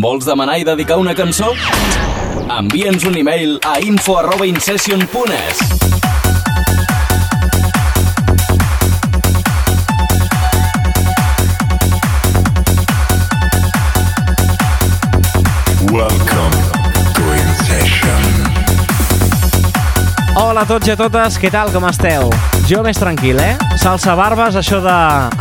Em vols demanar i dedicar una cançó? Envia'ns un e-mail a info arroba incession.es. Welcome to Incession. Hola a tots i a totes, què tal, com esteu? Jo més tranquil, eh? Salsa barbes, això de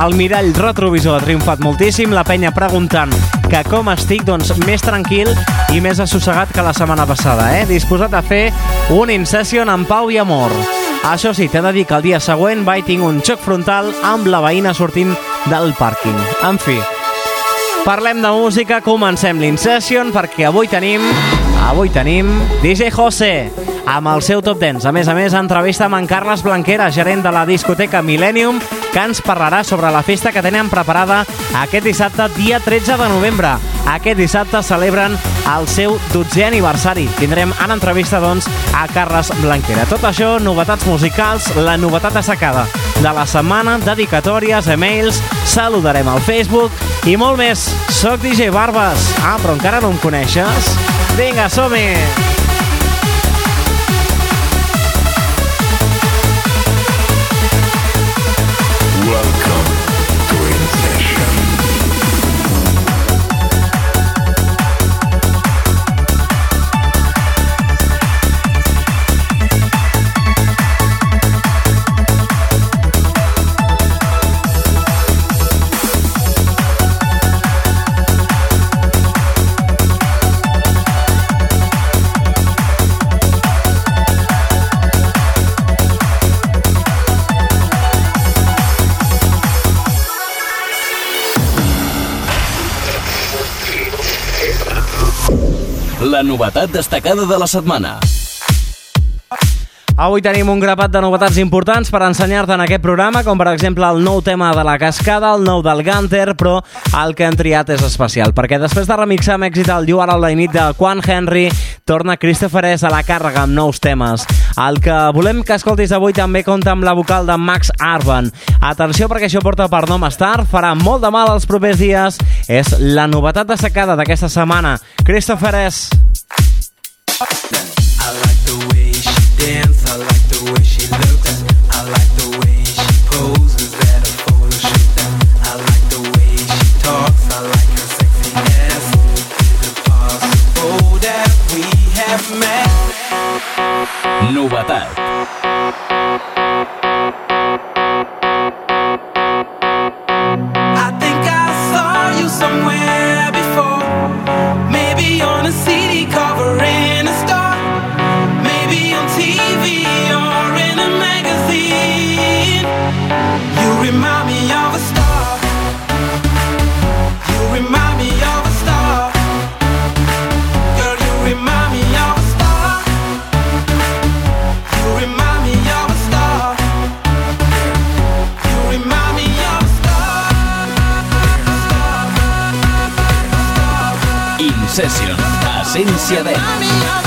el mirall retrovisor ha triomfat moltíssim, la penya preguntant que com estic, doncs més tranquil i més assossegat que la setmana passada, eh? Disposat a fer un Incession en pau i amor. Això sí, t'he de dir que el dia següent vaig tinc un xoc frontal amb la veïna sortint del pàrquing. En fi, Parlem de música, comencem l'Incession perquè avui tenim... Avui tenim DJ José amb el seu Top Dance. A més a més, entrevista amb en Carles Blanquera, gerent de la discoteca Millennium, que ens parlarà sobre la festa que tenen preparada aquest dissabte, dia 13 de novembre. Aquest dissabte celebren el seu 12è aniversari. Tindrem en entrevista, doncs, a Carles Blanquera. Tot això, novetats musicals, la novetat assecada de la setmana, dedicatòries, emails, saludarem al Facebook i molt més. Soc DJ Barbas. Ah, però encara no em coneixes? Vinga, som-hi! La novetat destacada de la setmana. Avui tenim un grapat de novetats importants per ensenyar-te en aquest programa, com per exemple el nou tema de la cascada, el nou del Gunter, però el que hem triat és especial, perquè després de remixar amb èxit el You Are All I Need de Quan Henry, torna Christopher S a la càrrega amb nous temes. El que volem que escoltis avui també compta amb la vocal de Max Arban. Atenció perquè això porta per nom Star, farà molt de mal els propers dies, és la novetat destacada d'aquesta setmana. Christopher S. I like the way she dance, I like the way she looks, I like the have met? I think I saw you somewhere Incession. Essència Dance.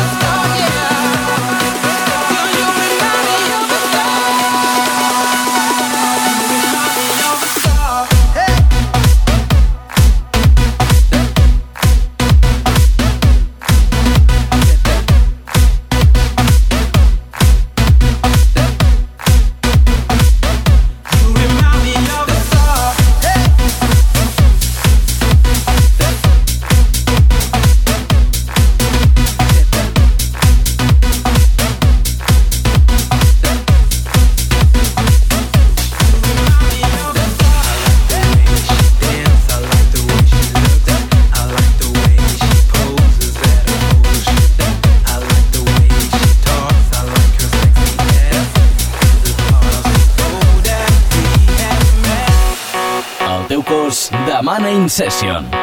Session.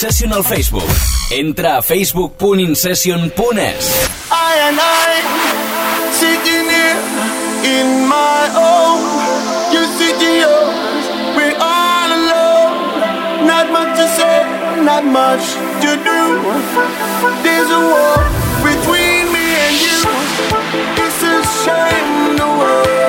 l'Incession al Facebook. Entra a facebook.incession.es. I and I sitting here in my own. We're all alone. Not much to say, not much to do. There's a war between me and you. It's a shame the world's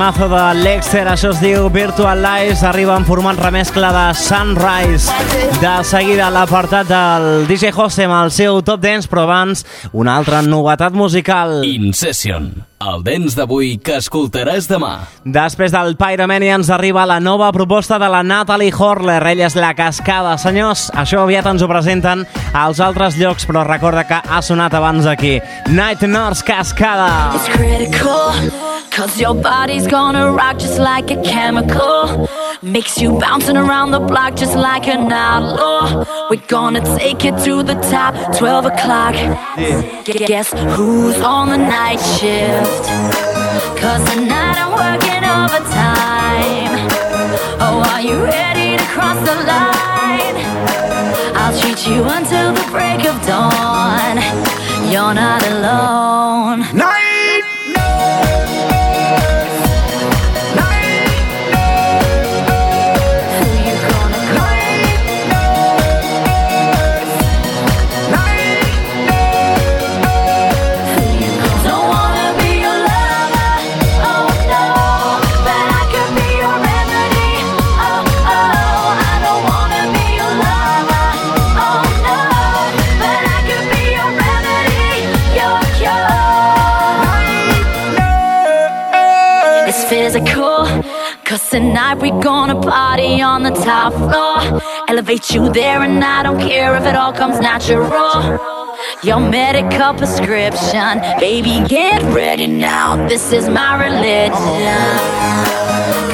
Temazo de l'Exter, això es diu Virtual Lives, arriba en format remescla de Sunrise. De seguida l'apartat del DJ Jose amb el seu Top Dance, però abans una altra novetat musical. Incession, el dents d'avui que escoltaràs demà. Després del Pyromanians arriba la nova proposta de la Natalie Horler. Ella és la cascada. Senyors, això aviat ens ho presenten als altres llocs, però recorda que ha sonat abans aquí. Night Nurse Cascada. It's critical, cause your body's gonna rock just like a chemical. Makes you bouncing around the block just like an outlaw. We're gonna take it to the top, 12 o'clock. Gu- Guess who's on the night shift? Cause tonight I'm working overtime. Oh, are you ready to cross the line? I'll treat you until the break of dawn. You're not alone. Night night We gonna party on the top floor Elevate you there and I don't care if it all comes natural your medical prescription. Baby, get ready now. This is my religion.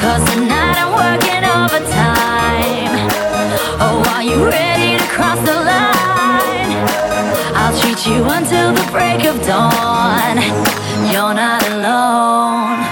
Cause tonight I'm working overtime. Oh, are you ready to cross the line? I'll treat you until the break of dawn. You're not alone.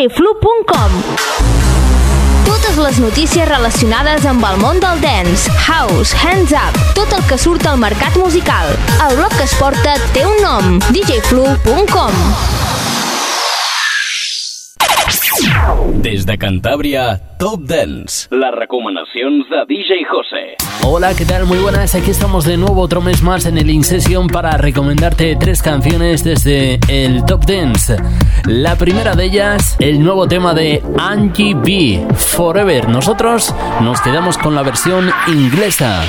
djflu.com totes les notícies relacionades amb el món del dance, house, hands up, tot el que surt al mercat musical. El blog que es porta té un nom, djflu.com. Des de Cantabria, Top Dance. la recomendaciones de DJ José. Hola, ¿qué tal? Muy buenas. Aquí estamos de nuevo otro mes más en el InSession para recomendarte tres canciones desde el Top Dance. La primera de ellas, el nuevo tema de Angie B, Forever. Nosotros nos quedamos con la versión inglesa.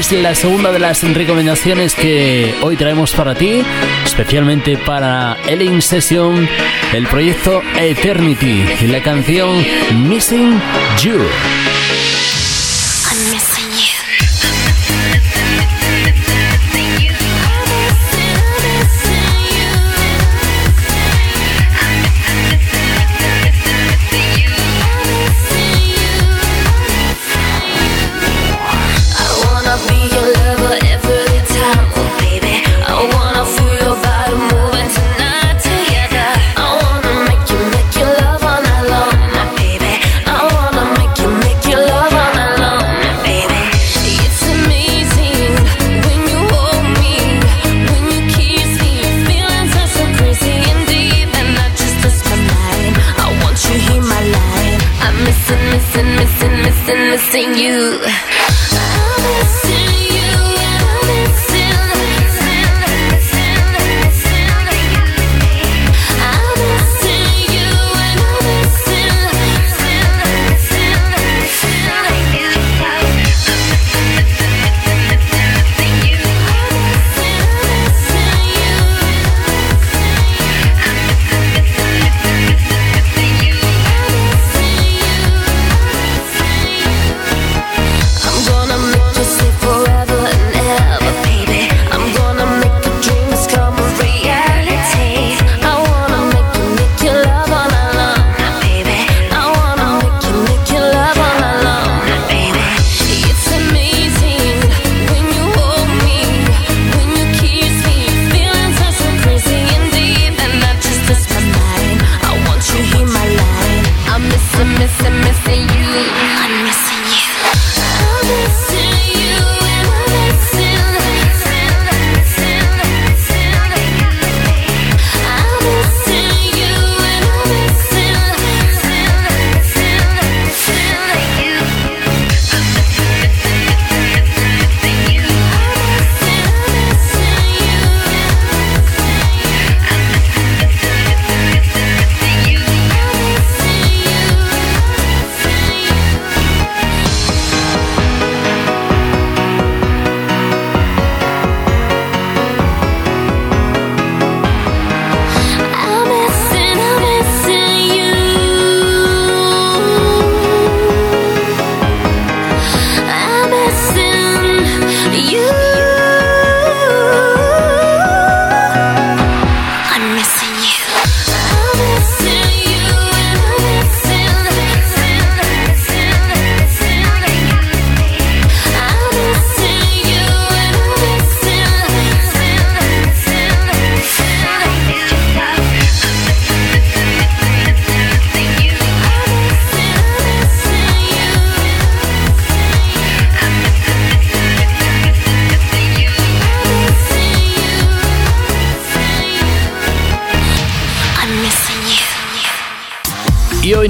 es la segunda de las recomendaciones que hoy traemos para ti, especialmente para el In Session, el proyecto Eternity y la canción Missing You.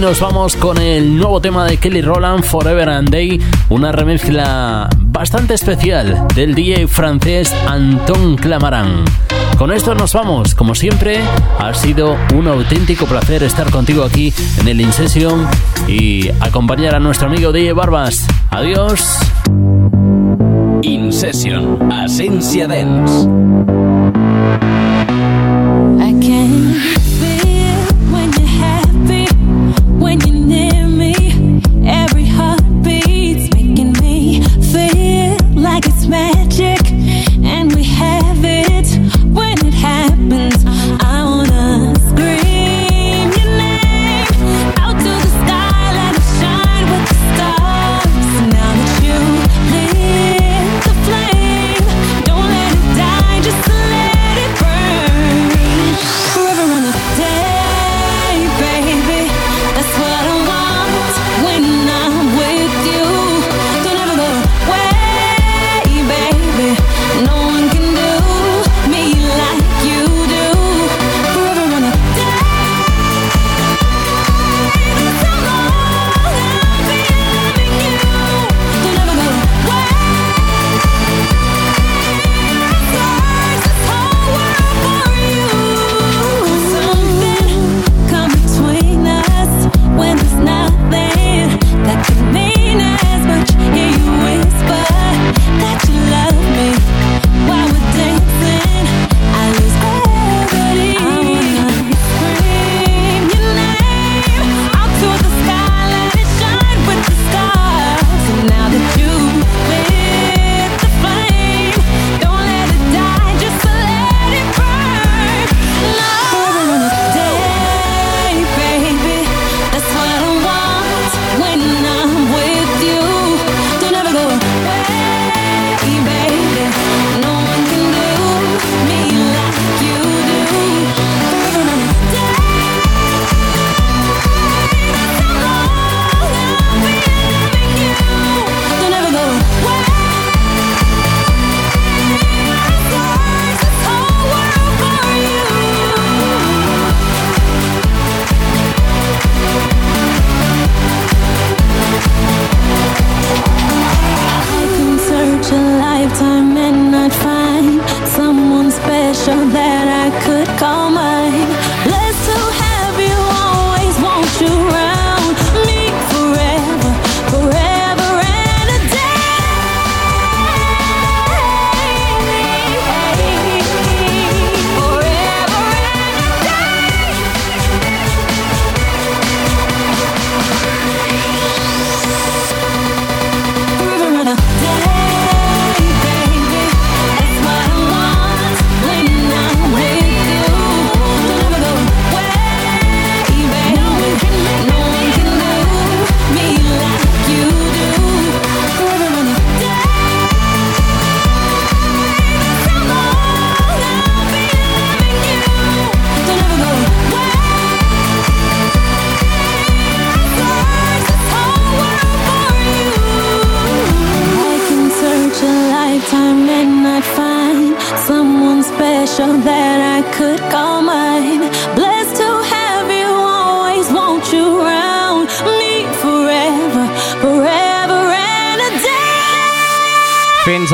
nos vamos con el nuevo tema de Kelly Roland, Forever and Day, una remezcla bastante especial del DJ francés Anton Clamaran. Con esto nos vamos, como siempre, ha sido un auténtico placer estar contigo aquí en el InSession y acompañar a nuestro amigo DJ Barbas. Adiós. InSession, Asencia Dance.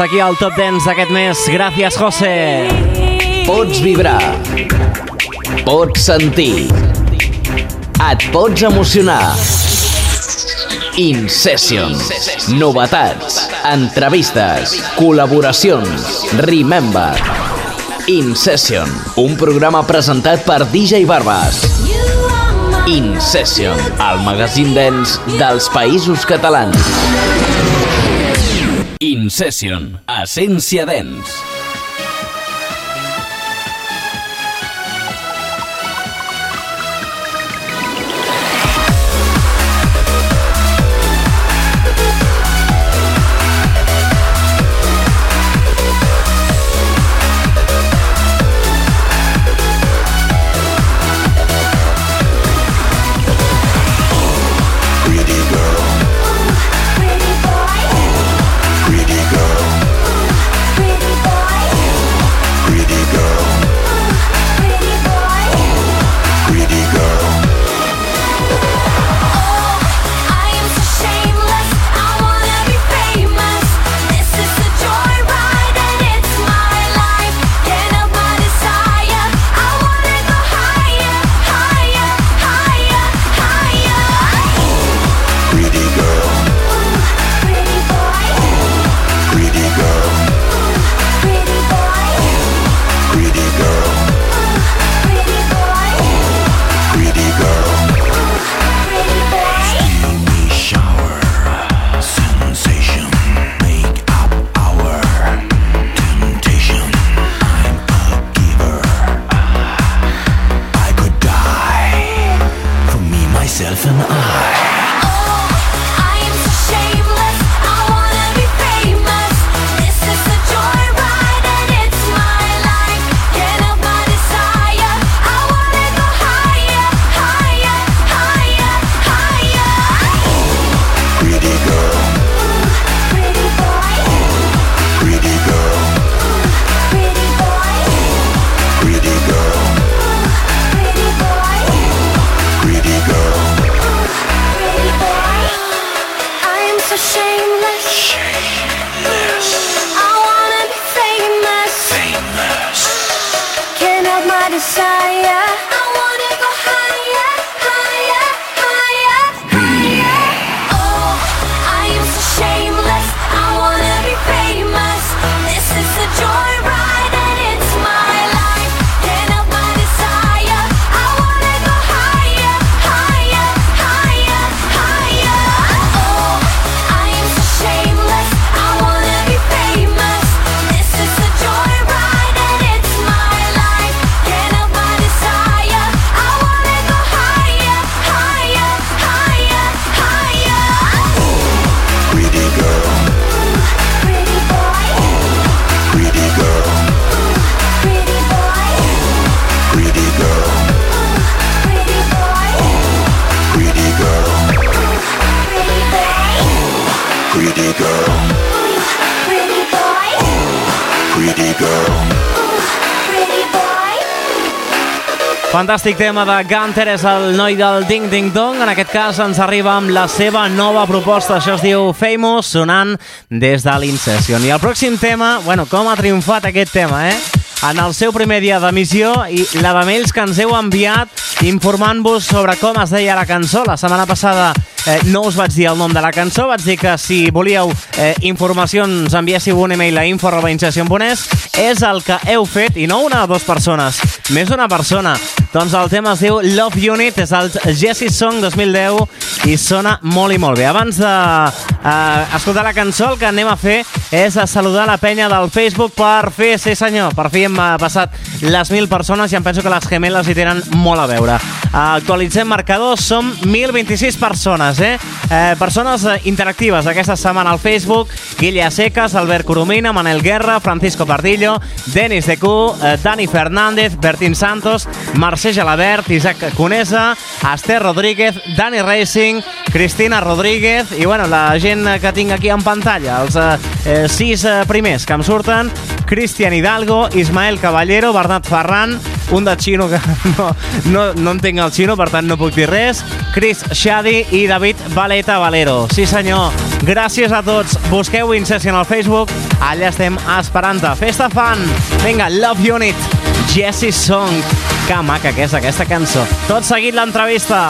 aquí al Top Dance d'aquest mes. Gràcies, José. Pots vibrar. Pots sentir. Et pots emocionar. Incession. Novetats. Entrevistes. Col·laboracions. Remember. Incession. Un programa presentat per DJ Barbas. Incession, el magazín dens dels països catalans. In Session, Essència Dance. Fantàstic tema de Gunter és el noi del Ding Ding Dong. En aquest cas ens arriba amb la seva nova proposta. Això es diu Famous, sonant des de l'Incession. I el pròxim tema, bueno, com ha triomfat aquest tema, eh? En el seu primer dia d'emissió i la de mails que ens heu enviat informant-vos sobre com es deia la cançó. La setmana passada eh, no us vaig dir el nom de la cançó, vaig dir que si volíeu eh, informacions enviéssiu un email a info.incession.es és el que heu fet, i no una o dues persones, més d'una persona. Doncs el tema es diu Love Unit, és el Jesse Song 2010 i sona molt i molt bé. Abans de eh, la cançó, el que anem a fer és a saludar la penya del Facebook per fer, sí senyor, per fi hem eh, passat les 1.000 persones i em penso que les gemeles hi tenen molt a veure. Eh, actualitzem marcadors, som 1.026 persones, eh? eh persones eh, interactives aquesta setmana al Facebook, Guilla Secas, Albert Coromina, Manel Guerra, Francisco Pardillo, Denis de Q, eh, Dani Fernández, Bertín Santos, Mercè Gelabert, Isaac Conesa, Esther Rodríguez, Dani Racing, Cristina Rodríguez i bueno, la gent que tinc aquí en pantalla, els eh, eh, sis eh, primers que em surten, Cristian Hidalgo, Ismael Caballero, Bernat Ferran, un de xino que no, no, no entenc el xino, per tant no puc dir res, Chris Shadi i David Valeta Valero. Sí senyor, gràcies a tots. Busqueu Incession al Facebook, allà estem esperant-te. Festa fan! Vinga, Love Unit, Jesse Song. Que maca que és aquesta cançó. Tot seguit l'entrevista.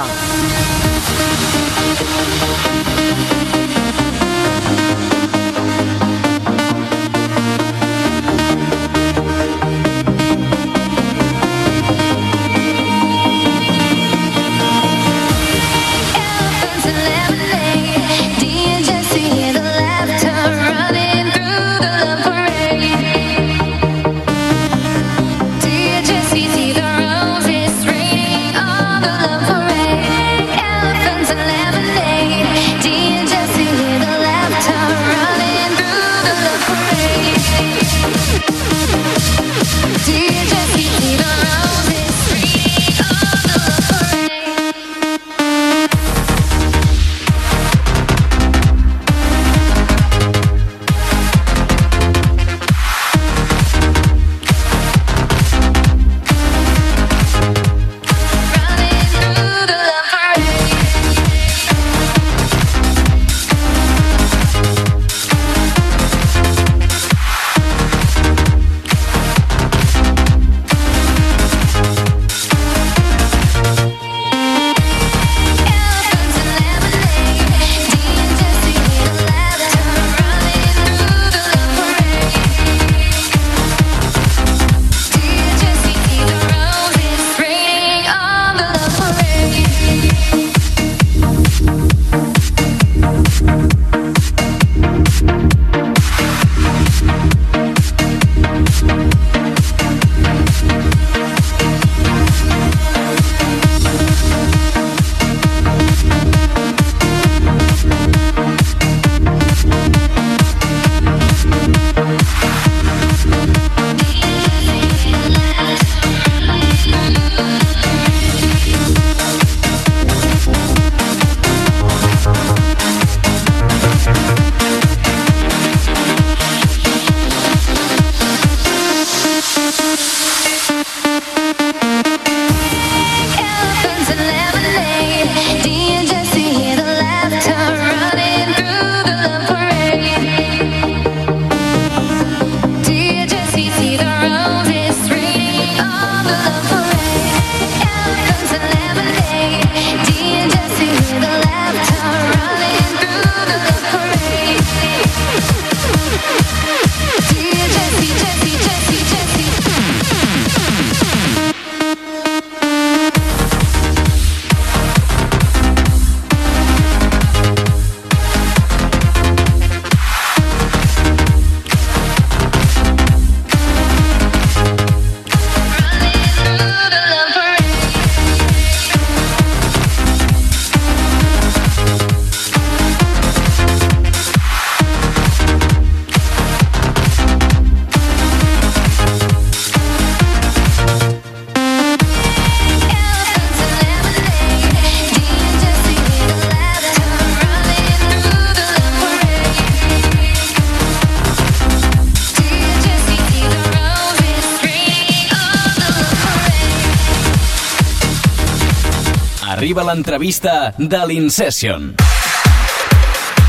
Arriba l'entrevista de l'Incession.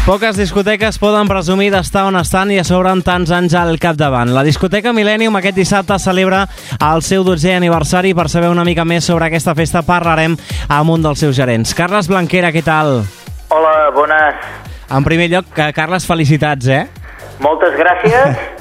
Poques discoteques poden presumir d'estar on estan i a sobre amb tants anys al capdavant. La discoteca Millennium aquest dissabte celebra el seu 12è aniversari. Per saber una mica més sobre aquesta festa parlarem amb un dels seus gerents. Carles Blanquera, què tal? Hola, bones. En primer lloc, eh, Carles, felicitats, eh? Moltes gràcies.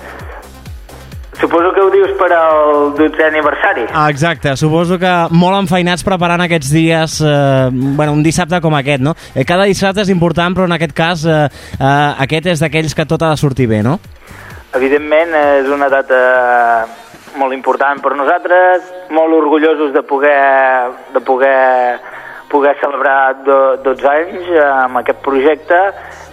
Suposo que ho dius per al 12è aniversari. Ah, exacte, suposo que molt enfeinats preparant aquests dies, eh, bueno, un dissabte com aquest, no? Eh, cada dissabte és important, però en aquest cas eh, eh, aquest és d'aquells que tot ha de sortir bé, no? Evidentment és una data molt important per nosaltres, molt orgullosos de poder, de poder, poder celebrar do, 12 anys eh, amb aquest projecte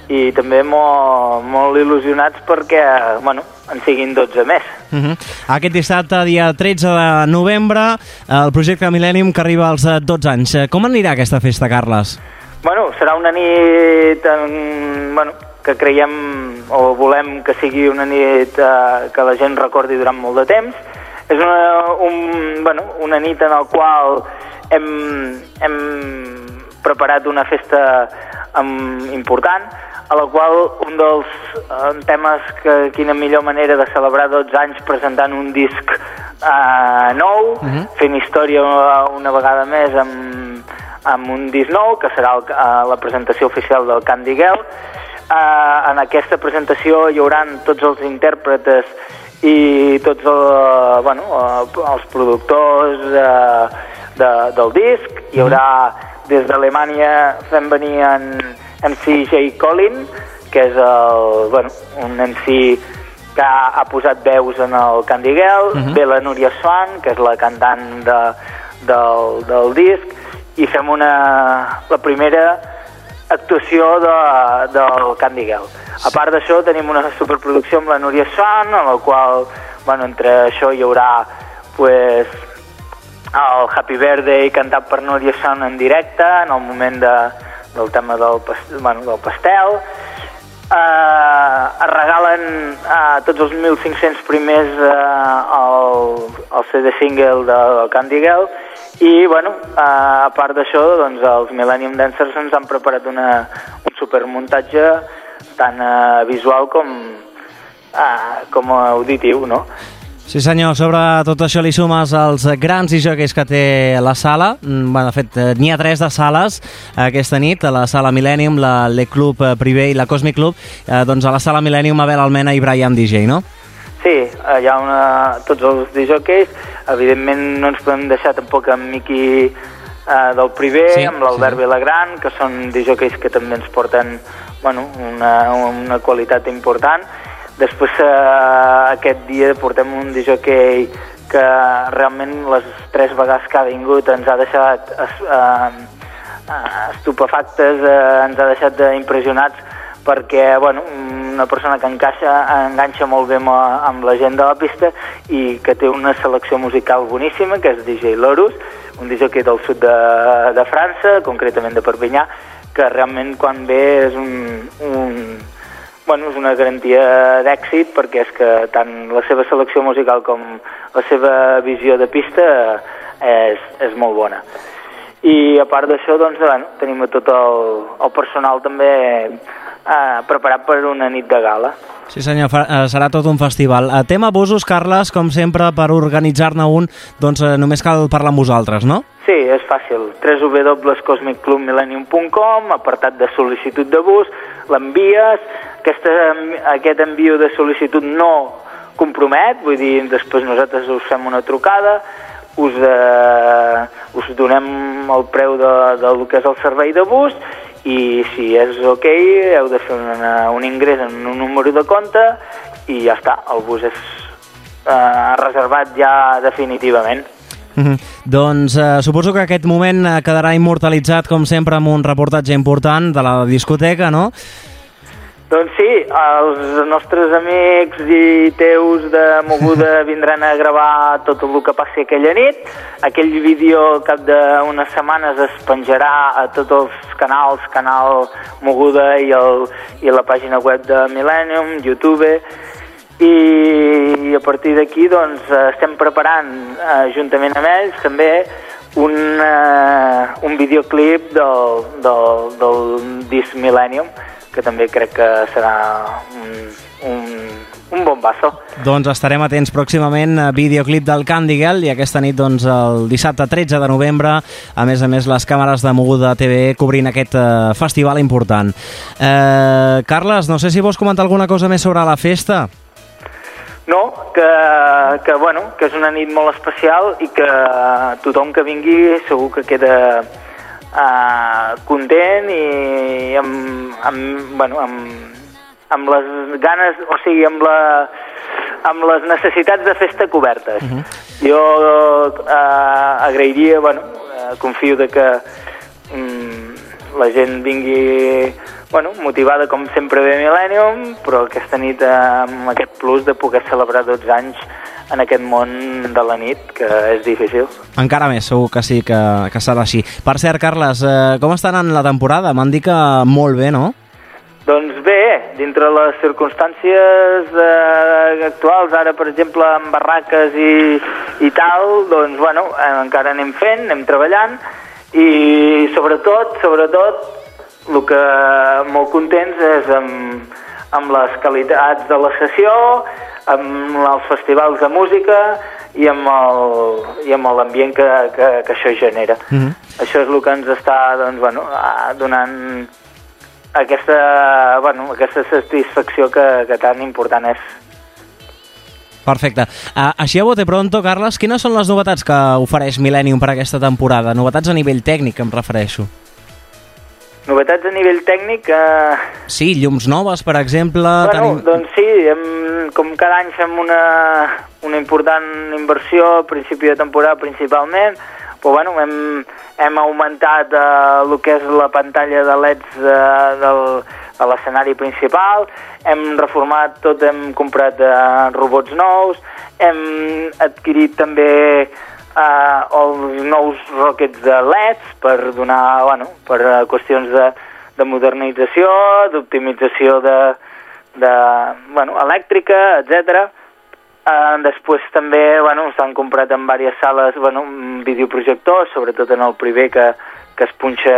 i també molt, molt il·lusionats perquè bueno, en siguin 12 més. Uh -huh. Aquest dissabte, dia 13 de novembre, el projecte Millennium que arriba als eh, 12 anys. Eh, Com anirà aquesta festa, Carles? Bueno, serà una nit en, bueno, que creiem o volem que sigui una nit eh, que la gent recordi durant molt de temps. És una, un, bueno, una nit en la qual hem, hem preparat una festa important, a la qual un dels eh, temes que quina millor manera de celebrar 12 anys presentant un disc eh, nou, Mhm. fent història una vegada més amb, amb un disc nou, que serà el, eh, la presentació oficial del Candy Girl. Eh, en aquesta presentació hi haurà tots els intèrpretes i tots el, bueno, eh, els productors eh, de, del disc. Hi haurà des d'Alemanya fem venir en MC J. Collin, que és el, bueno, un MC que ha, ha posat veus en el Candy Girl, Mhm. ve la Núria Swan, que és la cantant de, del, del disc, i fem una, la primera actuació de, del Candy Girl. A part d'això tenim una superproducció amb la Núria Swan, en la qual, bueno, entre això hi haurà pues, el Happy Birthday cantat per Núria Swan en directe, en el moment de, del tema del, bueno, del pastel. Uh, es regalen a tots els 1.500 primers uh, el, el CD single de, del Candy Girl i, bueno, uh, a part d'això, doncs, els Millennium Dancers ens han preparat una, un supermuntatge tant uh, visual com, uh, com auditiu, no? Sí senyor, sobre tot això li sumes els grans disjockeys que té la sala. Mm, Bueno, de fet, eh, n'hi ha tres de sales aquesta nit, a la sala Millennium, la Le Club Privé i la Cosmic Club. Eh, doncs a la sala Millennium, Abel Almena i Brian DJ, no? Sí, eh, hi ha una, tots els disjockeys, evidentment no ens podem deixar tampoc amb Miqui eh, del Privé, Sí, amb l'Albert sí, sí. Vilagran, que són disjockeys que també ens porten bueno, una, una qualitat important. Després eh, aquest dia portem un disjockey que realment les tres vegades que ha vingut ens ha deixat es, eh, eh, estupefactes, eh, ens ha deixat eh, impressionats perquè bueno, una persona que encaixa, enganxa molt bé amb, amb la gent de la pista i que té una selecció musical boníssima, que és DJ Lorus, un que del sud de, de França, concretament de Perpinyà, que realment quan ve és un, un, bueno, és una garantia d'èxit perquè és que tant la seva selecció musical com la seva visió de pista és, és molt bona. I a part d'això, doncs, bueno, tenim tot el, el personal també eh, preparat per una nit de gala. Sí senyor, eh, serà tot un festival. A tema abusos, Carles, com sempre, per organitzar-ne un, doncs eh, només cal parlar amb vosaltres, no? Sí, és fàcil. www.cosmicclubmillennium.com, apartat de sol·licitud de bus, l'envies, aquest envio de sol·licitud no compromet, vull dir, després nosaltres us fem una trucada, us, eh, us donem el preu de, del que és el servei de bus i si és ok heu de fer una, un ingrés en un número de compte i ja està, el bus és eh, reservat ja definitivament. Mhm. Doncs eh, suposo que aquest moment eh, quedarà immortalitzat, com sempre, amb un reportatge important de la discoteca, no? Doncs sí, els nostres amics i teus de Moguda vindran a gravar tot el que passi aquella nit. Aquell vídeo cap d'unes setmanes es penjarà a tots els canals, canal Moguda i, el, i la pàgina web de Millennium, YouTube, i a partir d'aquí doncs, estem preparant, eh, juntament amb ells, també un, uh, un videoclip del, del, del disc Millennium, que també crec que serà un, un, un bombazo. Doncs estarem atents pròximament a videoclip del Candy Girl i aquesta nit, doncs, el dissabte 13 de novembre, a més a més, les càmeres de Moguda TV cobrint aquest eh, festival important. Eh, Carles, no sé si vols comentar alguna cosa més sobre la festa. No, que, que, bueno, que és una nit molt especial i que tothom que vingui segur que queda uh, content i amb, amb, bueno, amb, amb les ganes, o sigui, amb, la, amb les necessitats de festa cobertes. Uh -huh. Jo uh, agrairia, bueno, uh, confio de que um, la gent vingui bueno, motivada com sempre ve Millennium, però aquesta nit eh, amb aquest plus de poder celebrar 12 anys en aquest món de la nit, que és difícil. Encara més, segur que sí que, que serà així. Per cert, Carles, eh, com està anant la temporada? M'han dit que molt bé, no? Doncs bé, dintre les circumstàncies eh, actuals, ara per exemple amb barraques i, i tal, doncs bueno, eh, encara anem fent, anem treballant i sobretot, sobretot, el que molt contents és amb, amb les qualitats de la sessió, amb els festivals de música i amb el- i amb l'ambient que, que, que això genera. Mm -hmm. Això és el que ens està doncs, bueno, donant aquesta, bueno, aquesta satisfacció que, que tan important és. Perfecte. Uh, així a bote pronto, Carles, quines són les novetats que ofereix Millennium per aquesta temporada? Novetats a nivell tècnic, em refereixo. Novetats a nivell tècnic, eh, Sí, llums noves, per exemple... bueno, doncs sí, hem, com cada any fem una, una important inversió a principi de temporada principalment, però bueno, hem, hem augmentat eh, el que és la pantalla de LEDs eh, del, de l'escenari principal, hem reformat tot, hem comprat eh, robots nous, hem adquirit també eh, els nous rockets de LEDs per donar, bueno, per eh, qüestions de, de modernització, d'optimització de, de, bueno, elèctrica, etc. Uh, després també bueno, s'han comprat en diverses sales bueno, un videoprojectors, sobretot en el primer que, que es punxa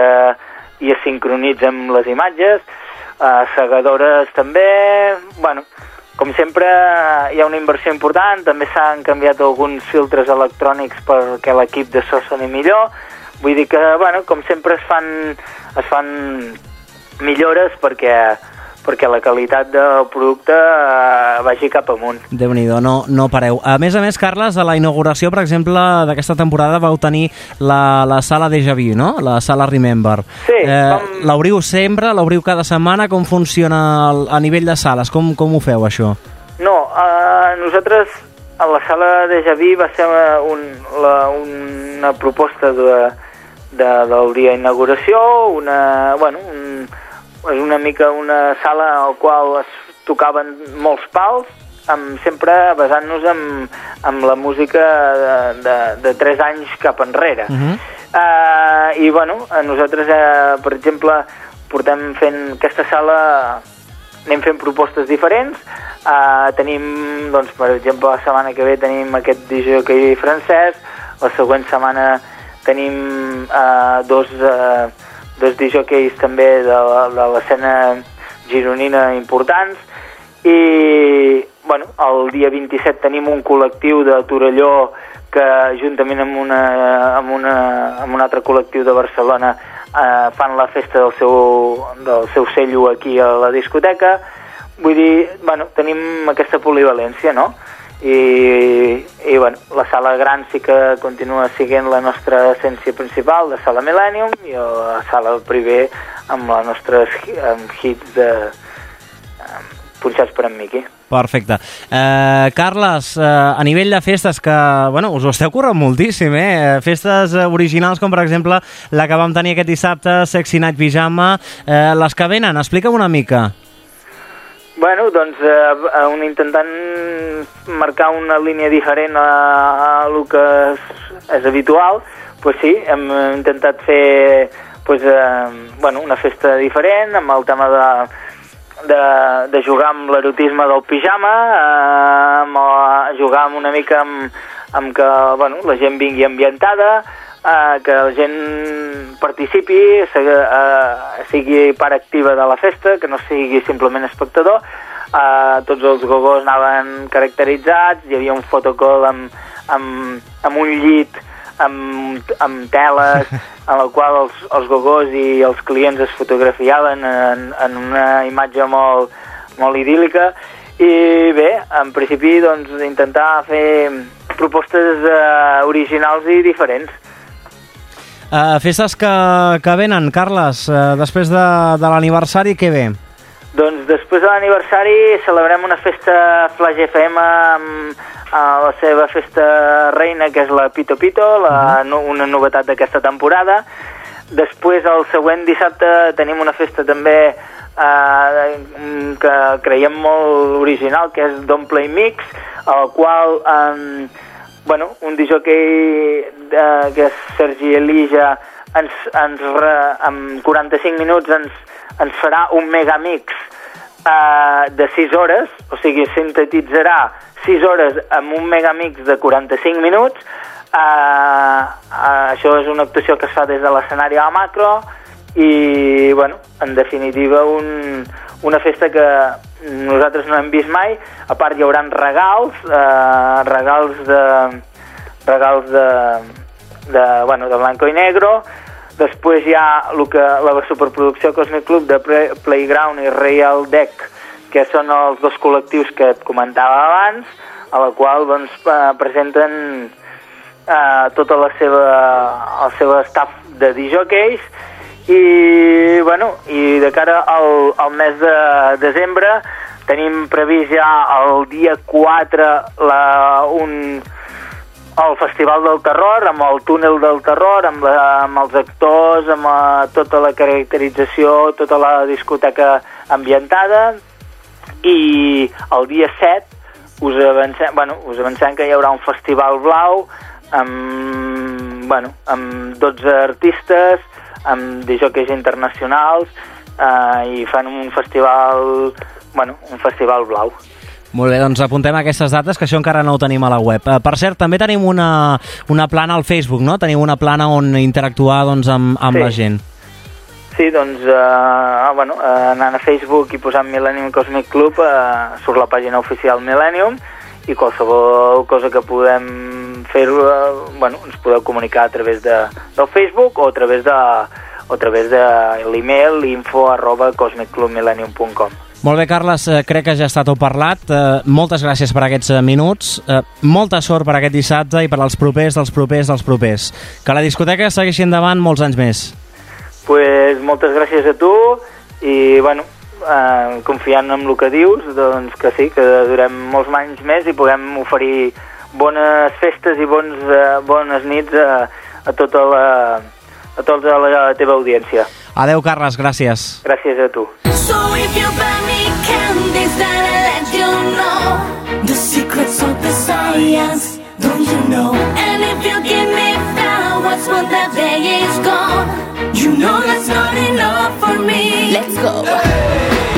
i es sincronitza amb les imatges, uh, segadores també, bueno, com sempre hi ha una inversió important, també s'han canviat alguns filtres electrònics perquè l'equip de so soni millor, vull dir que, bueno, com sempre es fan, es fan millores perquè, perquè la qualitat del producte eh, vagi cap amunt. déu nhi no, no pareu. A més a més, Carles, a la inauguració, per exemple, d'aquesta temporada vau tenir la, la sala Deja Vu, no? La sala Remember. Sí, Eh, vam- L'obriu sempre? L'obriu cada setmana? Com funciona el, a nivell de sales? Com, com ho feu, això? No, eh, nosaltres a la sala de Javí va ser un, la, una proposta de, de, del dia d'inauguració, una, bueno, un, és una mica una sala al qual es tocaven molts pals, amb, sempre basant-nos en, en la música de, de, de 3 anys cap enrere. Uh -huh. Uh, I, bueno, eh, nosaltres, uh, per exemple, portem fent aquesta sala, anem fent propostes diferents. Uh, tenim, doncs, per exemple, la setmana que ve tenim aquest DJ francès, la següent setmana tenim uh, dos, uh, dos DJs també de, de l'escena gironina importants i bueno, el dia 27 tenim un col·lectiu de Torelló que juntament amb, una, amb, una, amb un altre col·lectiu de Barcelona eh, fan la festa del seu, del seu cello aquí a la discoteca. Vull dir, bueno, tenim aquesta polivalència, no? I, i bueno, la sala gran sí que continua siguent la nostra essència principal de sala Millennium i la sala privé amb les nostres amb hits de, um, punxats per en Miqui. Perfecte. Eh, Carles, eh, a nivell de festes que, bueno, us ho esteu currant moltíssim, eh? Festes eh, originals com, per exemple, la que vam tenir aquest dissabte, Sexy Night Pijama, eh, les que venen, explica'm una mica. Bueno, doncs eh, un intentant marcar una línia diferent a, a el que és, és habitual, pues sí, hem intentat fer pues, eh, bueno, una festa diferent amb el tema de, de, de jugar amb l'erotisme del pijama, eh, amb, eh, jugar amb una mica amb, amb que bueno, la gent vingui ambientada, eh, que la gent participi, sigui, eh, sigui part activa de la festa, que no sigui simplement espectador. Eh, tots els gogos anaven caracteritzats, hi havia un fotocall amb, amb, amb un llit amb, amb teles en la qual els, els gogos i els clients es fotografiaven en, en una imatge molt, molt idíl·lica i bé, en principi doncs, intentar fer propostes eh, originals i diferents. Uh, festes que, que venen, Carles, uh, després de, de l'aniversari, què ve? Doncs després de l'aniversari celebrem una festa Flash FM amb a la seva festa reina, que és la Pito Pito, la, no, una novetat d'aquesta temporada. Després, el següent dissabte, tenim una festa també eh, que creiem molt original, que és Don't Play Mix, al qual eh, bueno, un disjockey eh, que és Sergi Elija ens, ens re, en 45 minuts ens, ens farà un megamix eh, de 6 hores, o sigui, sintetitzarà 6 hores amb un megamix de 45 minuts. Eh, eh, això és una actuació que es fa des de l'escenari a la macro i, bueno, en definitiva, un, una festa que nosaltres no hem vist mai. A part, hi haurà regals, eh, regals de, regals de, de, bueno, de blanco i negro, Després hi ha el que, la superproducció Cosmic Club de Play, Playground i Real Deck, que són els dos col·lectius que et comentava abans, a la qual doncs, eh, presenten eh, tota la seva, el seu staff de DJs i, bueno, i de cara al, al mes de desembre tenim previst ja el dia 4 la, un, el Festival del Terror, amb el túnel del terror, amb, la, amb els actors, amb la, tota la caracterització, tota la discoteca ambientada, i el dia 7 us avancem, bueno, us avancem que hi haurà un festival blau amb, bueno, amb 12 artistes, amb disjockeys internacionals, eh, i fan un festival, bueno, un festival blau. Molt bé, doncs apuntem aquestes dates, que això encara no ho tenim a la web. Eh, per cert, també tenim una, una plana al Facebook, no? Tenim una plana on interactuar doncs, amb, amb Sí. la gent. Sí, doncs, eh, bueno, eh, anant a Facebook i posant Millennium Cosmic Club eh, surt la pàgina oficial Millennium i qualsevol cosa que podem fer, eh, bueno, ens podeu comunicar a través de, del Facebook o a través de o a través de l'email info arroba cosmicclubmillennium.com Molt bé, Carles, eh, crec que ja està tot parlat. Eh, moltes gràcies per aquests eh, minuts. Eh, molta sort per aquest dissabte i per als propers, dels propers, dels propers. Que la discoteca segueixi endavant molts anys més. pues, moltes gràcies a tu i, bueno, eh, confiant en el que dius, doncs que sí, que durem molts anys més i puguem oferir bones festes i bons, eh, bones nits a, a tota la, a tota la teva audiència. Adeu, Carles, gràcies. Gràcies a tu. So if you buy me candies, then I let you know the secrets of the science. Don't you know? And if you give me flowers when the day is gone, you know that's not enough for me. Let's go. You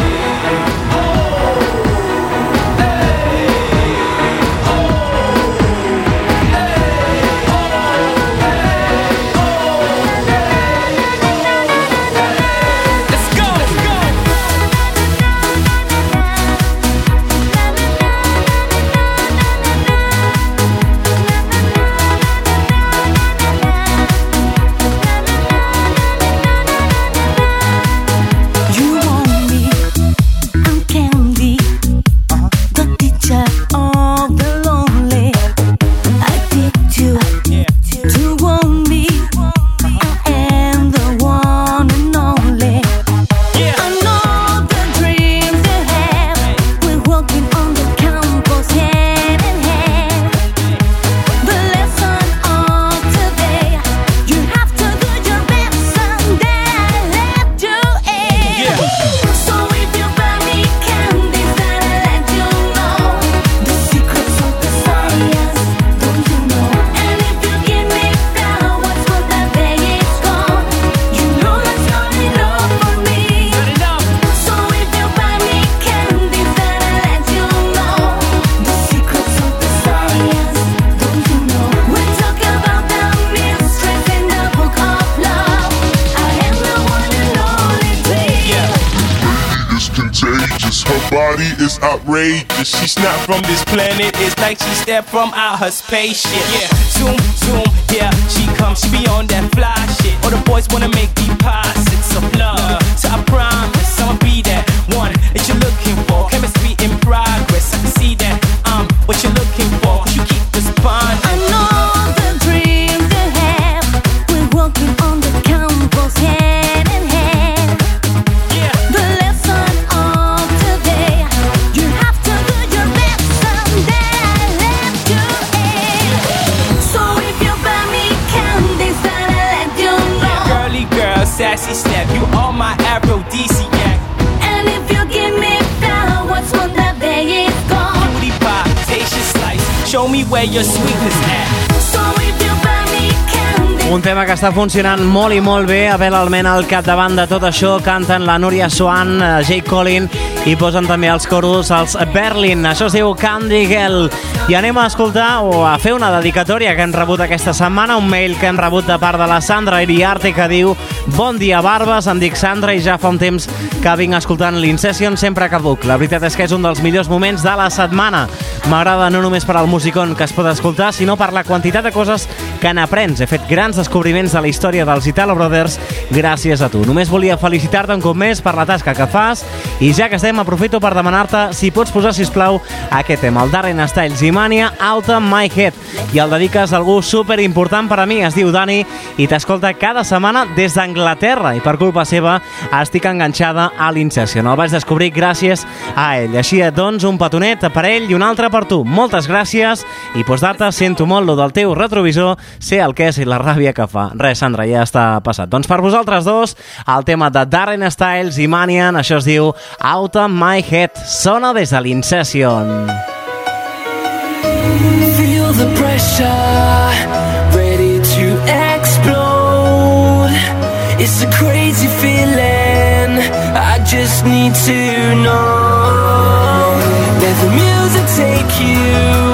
Like from out her spaceship. Yeah, zoom, zoom, yeah, she comes, she be on that fly shit. All the boys wanna make Un tema que està funcionant molt i molt bé. Abel Almena al capdavant de tot això. Canten la Núria Swan, eh, Jake Collin i posen també els coros els Berlin. Això es diu Candy Girl. I anem a escoltar o a fer una dedicatòria que hem rebut aquesta setmana, un mail que hem rebut de part de la Sandra Iriarte que diu Bon dia, Barbes, em dic Sandra i ja fa un temps que vinc escoltant l'Incession sempre que puc. La veritat és que és un dels millors moments de la setmana. M'agrada no només per al musicón que es pot escoltar, sinó per la quantitat de coses que n'aprens. He fet grans descobriments de la història dels Italo Brothers gràcies a tu. Només volia felicitar-te un cop més per la tasca que fas i ja que estem aprofito per demanar-te si pots posar, si plau aquest tema, el Darren Styles i Mania of My Head i el dediques a algú super important per a mi, es diu Dani i t'escolta cada setmana des d'Anglaterra i per culpa seva estic enganxada a l'Incession. El vaig descobrir gràcies a ell. Així, doncs, un petonet per ell i un altre per tu. Moltes gràcies i postdata, sento molt lo del teu retrovisor, sé el que és i la ràbia que fa. Res, Sandra, ja està passat. Doncs per vosaltres dos, el tema de Darren Styles i Manian, això es diu Out of My Head. Sona des de l'Incession. Feel the pressure, It's a crazy feeling. I just need to know. Let the music take you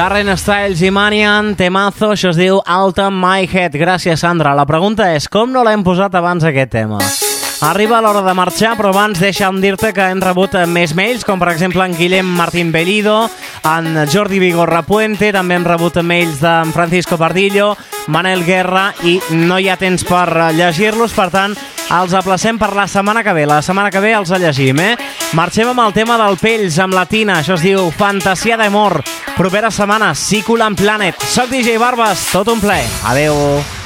Karen Styles i Manian, temazo, això es diu Alta My Head. Gràcies, Sandra. La pregunta és, com no l'hem posat abans aquest tema? Arriba l'hora de marxar, però abans deixa'm dir-te que hem rebut més mails, com per exemple en Guillem Martín Bellido, en Jordi Vigorra Puente, també hem rebut mails d'en Francisco Pardillo, Manel Guerra, i no hi ha temps per llegir-los, per tant, els aplacem per la setmana que ve. La setmana que ve els llegim, eh? Marxem amb el tema del Pells, amb la Tina, això es diu Fantasia d'amor. Propera setmana, Siculan Planet. Soc DJ Barbas, tot un ple. Adeu.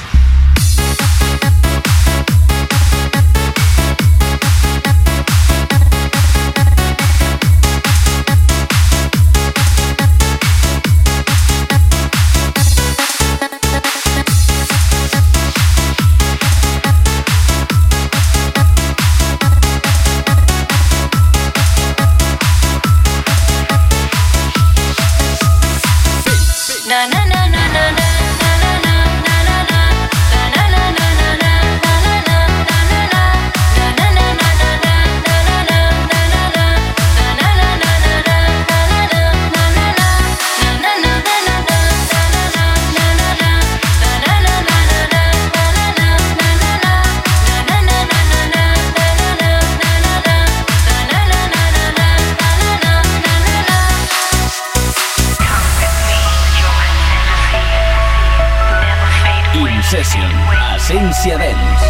Session, Essència Dance.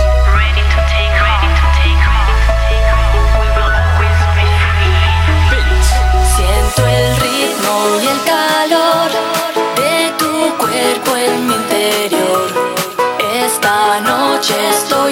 Siento el ritmo y el calor de tu cuerpo en mi interior. Esta noche estoy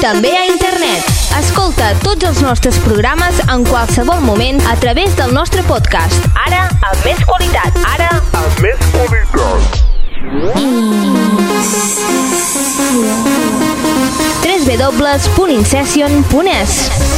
també a internet. Escolta tots els nostres programes en qualsevol moment a través del nostre podcast. Ara, amb més qualitat. Ara, amb més qualitat. www.incession.es